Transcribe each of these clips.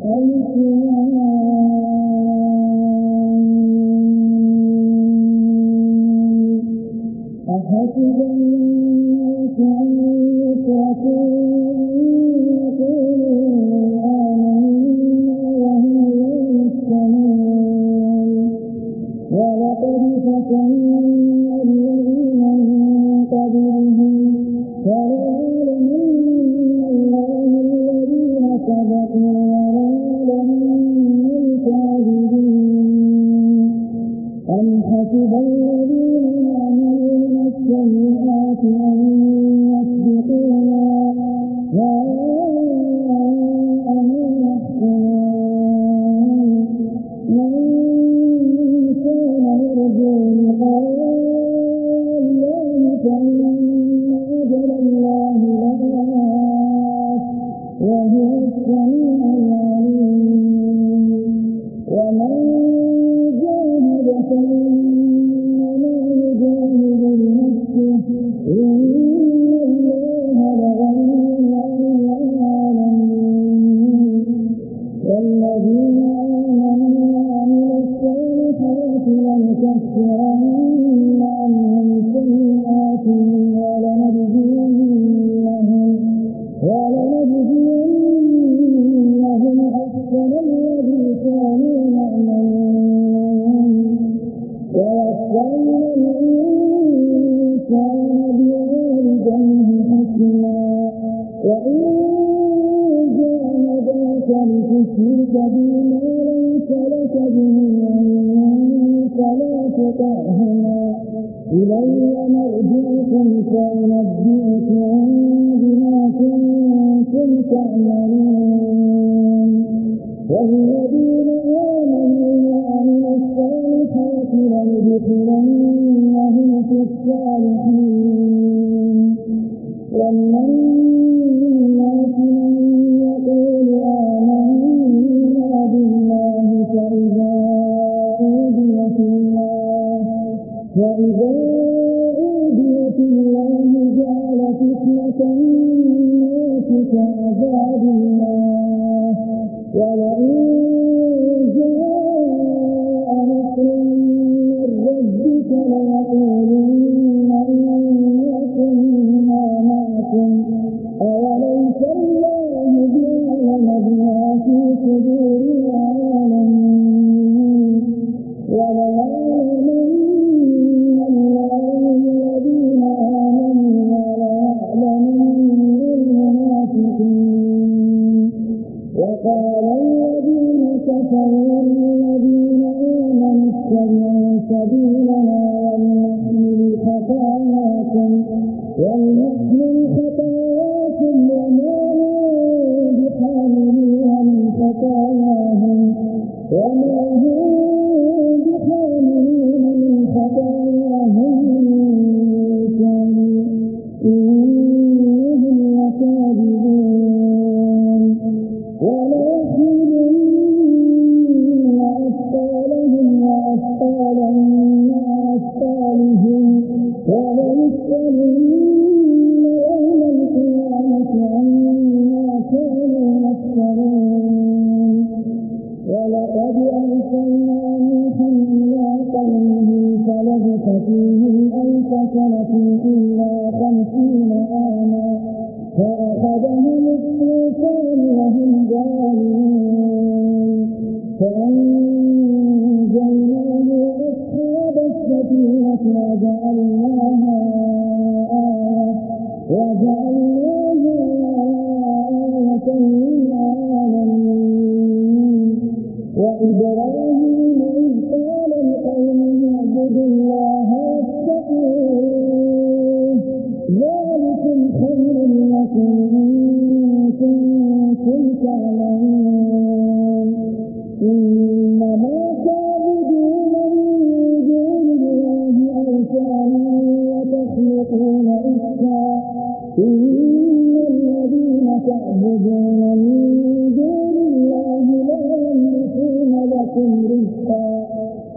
أحسب والذين آمنوا وعملوا الصالحات لندخلنهم في الصالحين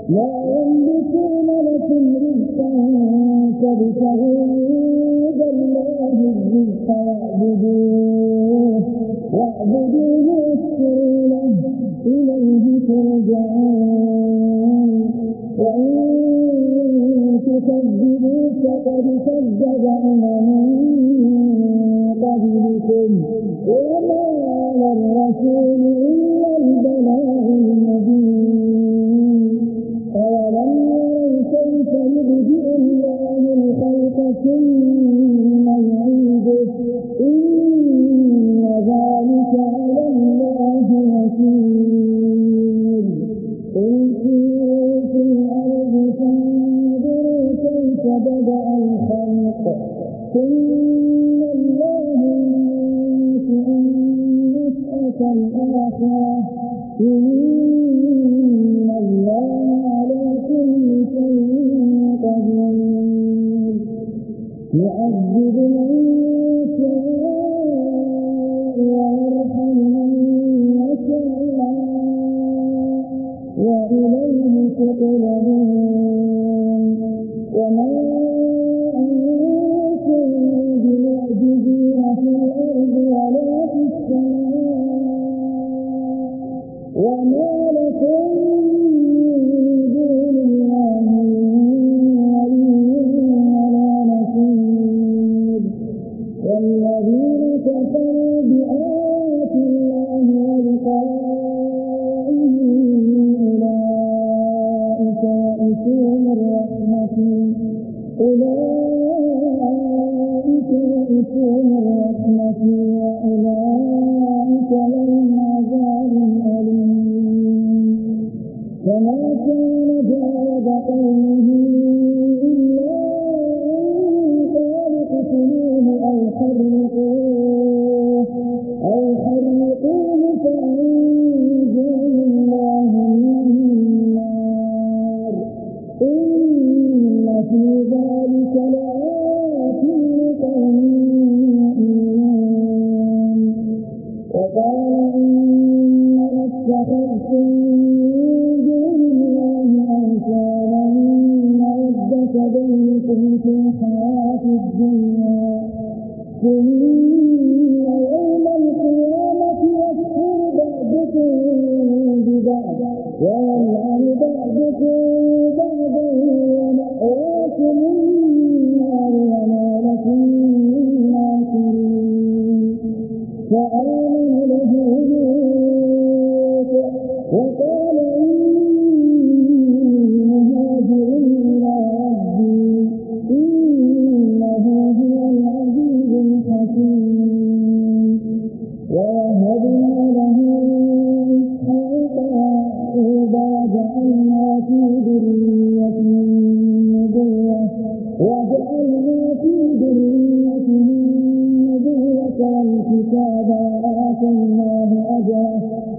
لا يملكون لكم رزقا فابتغوا عند الله الرزق واعبدوه واعبدوه واشكروا له إليه ترجعون. وإن تكذبوا فقد كذب أمم من قبلكم. وما على الرسول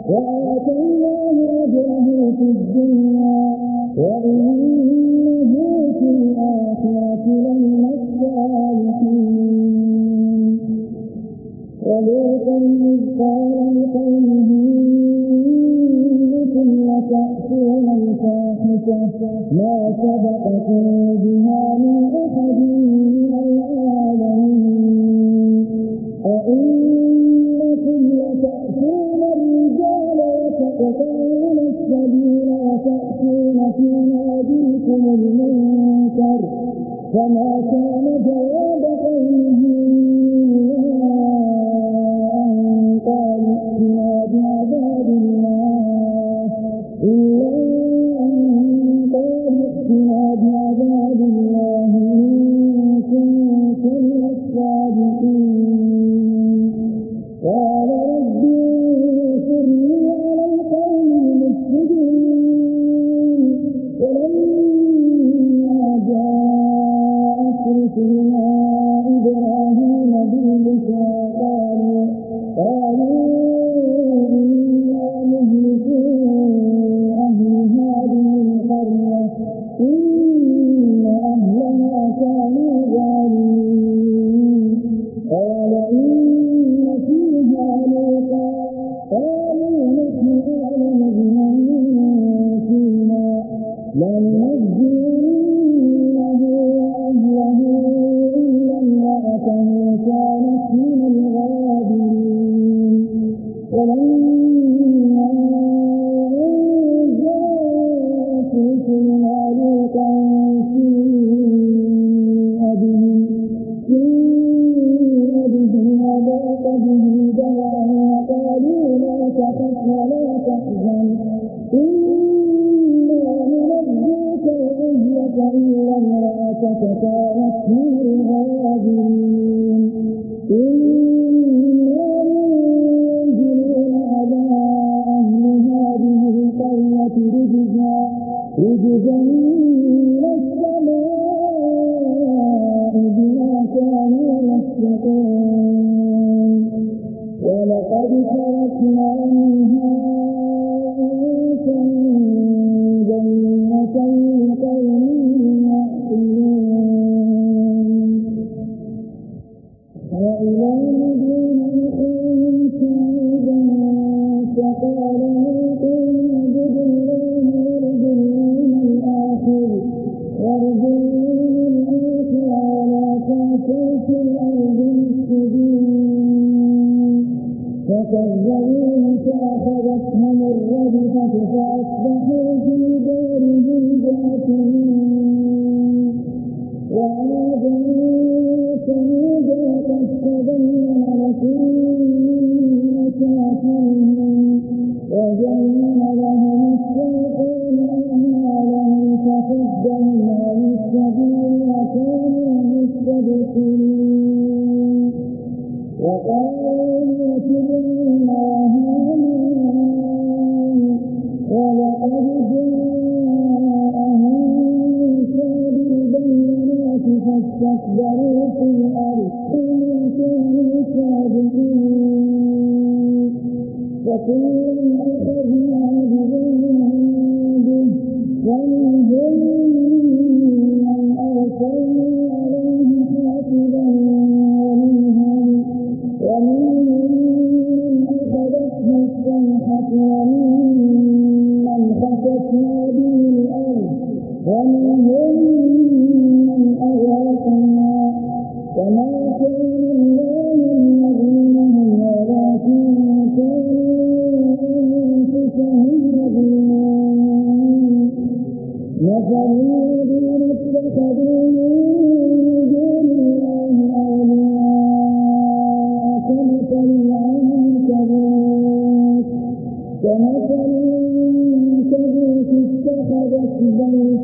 وعلى الذين أتأتون في ناديكم المنكر فما كان جواب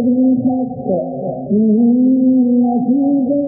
والأرض بالحق إن في ذلك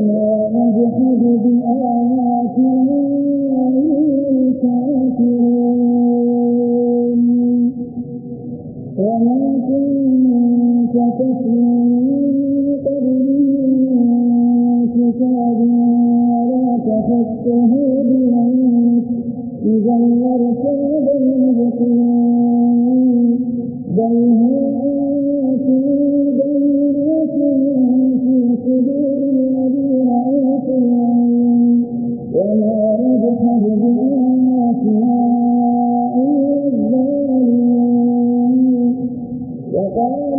وما يجحد بآياتنا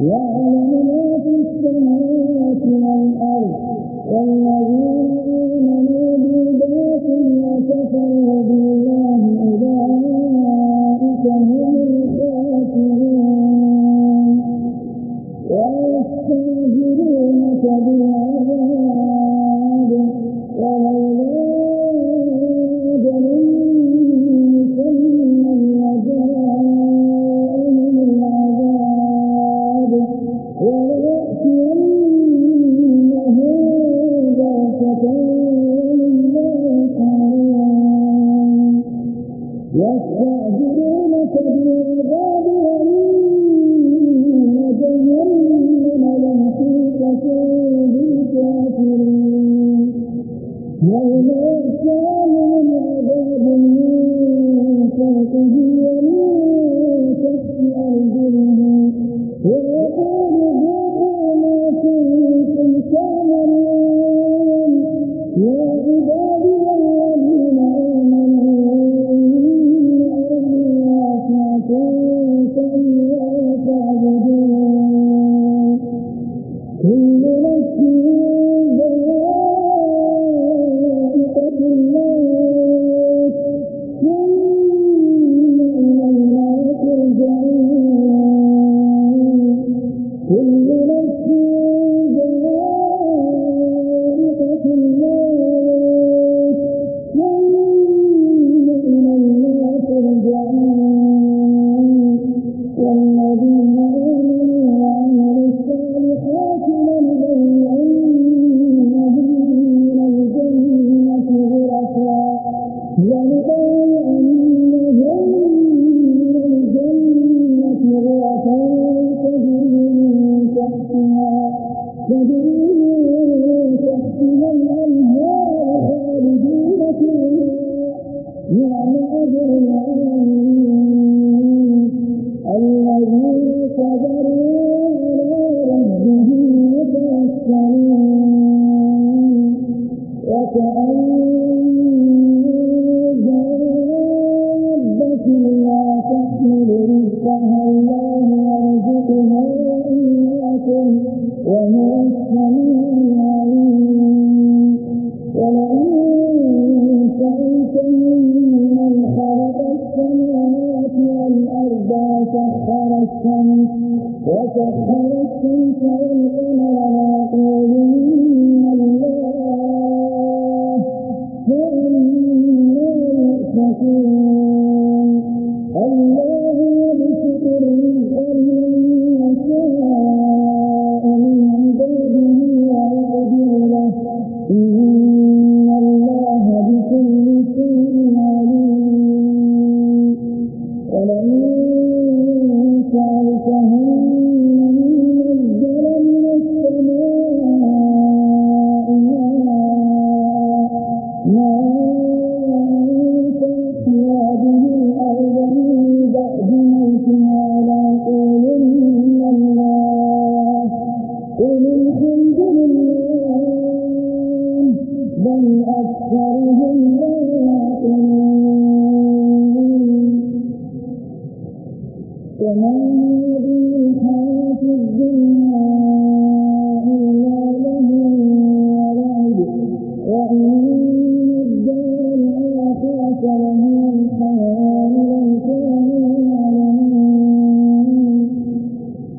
يعلم ما في السماوات والأرض والذين Yes, وتحرك كيف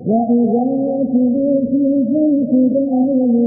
وإذا ركبوا في الفلك دعوا